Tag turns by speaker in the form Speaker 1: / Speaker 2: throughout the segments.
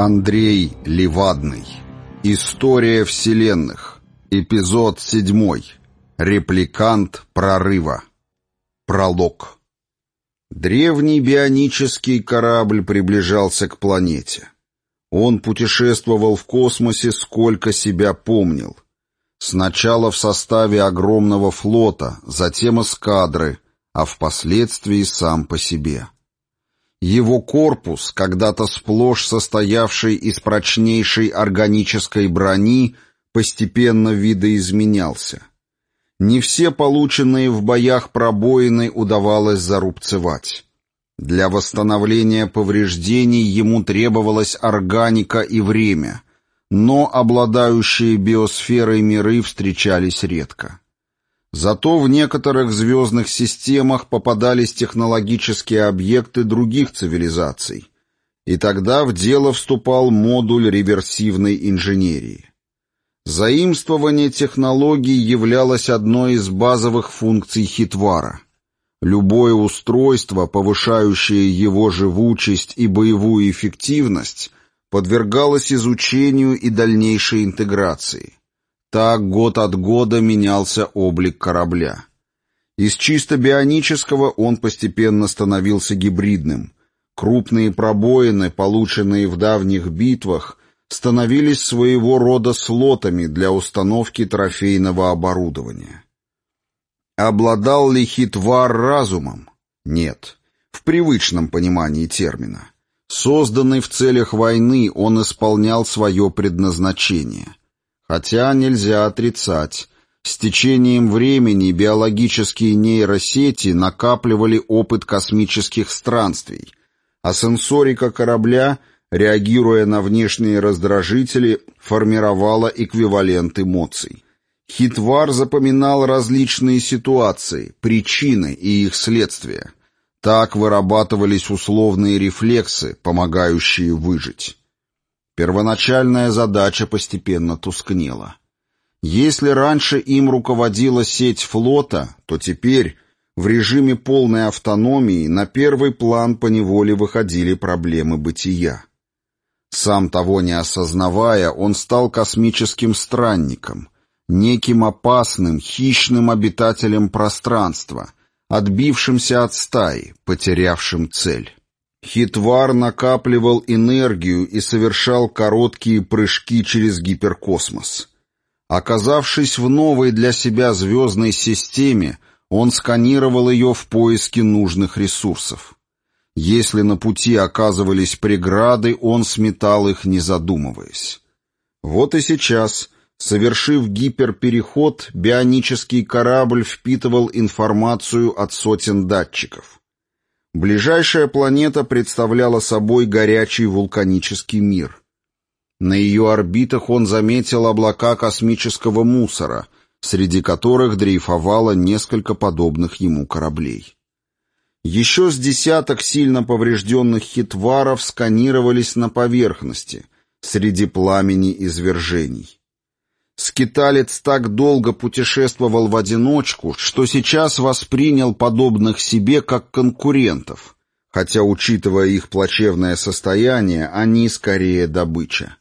Speaker 1: Андрей Левадный. История вселенных. Эпизод 7. Репликант прорыва. Пролог. Древний бионический корабль приближался к планете. Он путешествовал в космосе сколько себя помнил. Сначала в составе огромного флота, затем эскадры, а впоследствии сам по себе. Его корпус, когда-то сплошь состоявший из прочнейшей органической брони, постепенно видоизменялся. Не все полученные в боях пробоины удавалось зарубцевать. Для восстановления повреждений ему требовалась органика и время, но обладающие биосферой миры встречались редко. Зато в некоторых звездных системах попадались технологические объекты других цивилизаций, и тогда в дело вступал модуль реверсивной инженерии. Заимствование технологий являлось одной из базовых функций хитвара. Любое устройство, повышающее его живучесть и боевую эффективность, подвергалось изучению и дальнейшей интеграции. Так год от года менялся облик корабля. Из чисто бионического он постепенно становился гибридным. Крупные пробоины, полученные в давних битвах, становились своего рода слотами для установки трофейного оборудования. Обладал ли Хитвар разумом? Нет, в привычном понимании термина. Созданный в целях войны, он исполнял свое предназначение. Хотя нельзя отрицать, с течением времени биологические нейросети накапливали опыт космических странствий, а сенсорика корабля, реагируя на внешние раздражители, формировала эквивалент эмоций. Хитвар запоминал различные ситуации, причины и их следствия. Так вырабатывались условные рефлексы, помогающие выжить. Первоначальная задача постепенно тускнела. Если раньше им руководила сеть флота, то теперь в режиме полной автономии на первый план поневоле выходили проблемы бытия. Сам того не осознавая, он стал космическим странником, неким опасным, хищным обитателем пространства, отбившимся от стаи, потерявшим цель. Хитвар накапливал энергию и совершал короткие прыжки через гиперкосмос. Оказавшись в новой для себя звездной системе, он сканировал ее в поиске нужных ресурсов. Если на пути оказывались преграды, он сметал их, не задумываясь. Вот и сейчас, совершив гиперпереход, бионический корабль впитывал информацию от сотен датчиков. Ближайшая планета представляла собой горячий вулканический мир. На ее орбитах он заметил облака космического мусора, среди которых дрейфовало несколько подобных ему кораблей. Еще с десяток сильно поврежденных хитваров сканировались на поверхности, среди пламени извержений. Скиталец так долго путешествовал в одиночку, что сейчас воспринял подобных себе как конкурентов, хотя, учитывая их плачевное состояние, они скорее добыча.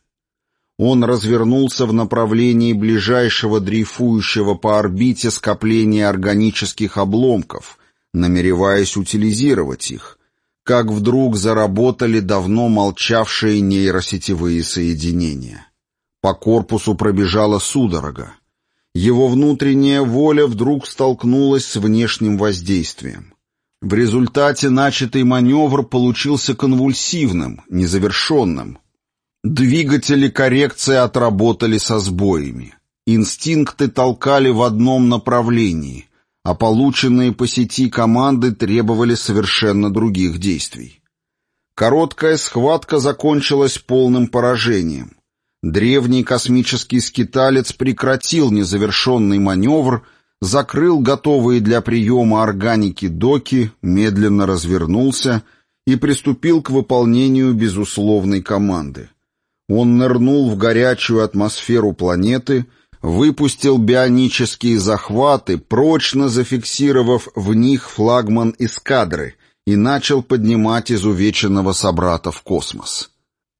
Speaker 1: Он развернулся в направлении ближайшего дрейфующего по орбите скопления органических обломков, намереваясь утилизировать их, как вдруг заработали давно молчавшие нейросетевые соединения. По корпусу пробежала судорога. Его внутренняя воля вдруг столкнулась с внешним воздействием. В результате начатый маневр получился конвульсивным, незавершенным. Двигатели коррекции отработали со сбоями. Инстинкты толкали в одном направлении, а полученные по сети команды требовали совершенно других действий. Короткая схватка закончилась полным поражением. Древний космический скиталец прекратил незавершенный маневр, закрыл готовые для приема органики доки, медленно развернулся и приступил к выполнению безусловной команды. Он нырнул в горячую атмосферу планеты, выпустил бионические захваты, прочно зафиксировав в них флагман эскадры, и начал поднимать изувеченного собрата в космос.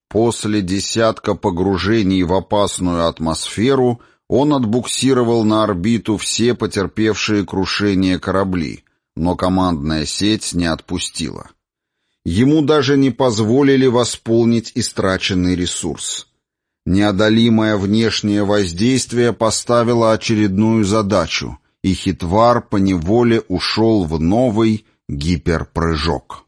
Speaker 1: После десятка погружений в опасную атмосферу он отбуксировал на орбиту все потерпевшие крушение корабли, но командная сеть не отпустила. Ему даже не позволили восполнить истраченный ресурс. Неодолимое внешнее воздействие поставило очередную задачу, и Хитвар поневоле ушел в новый гиперпрыжок.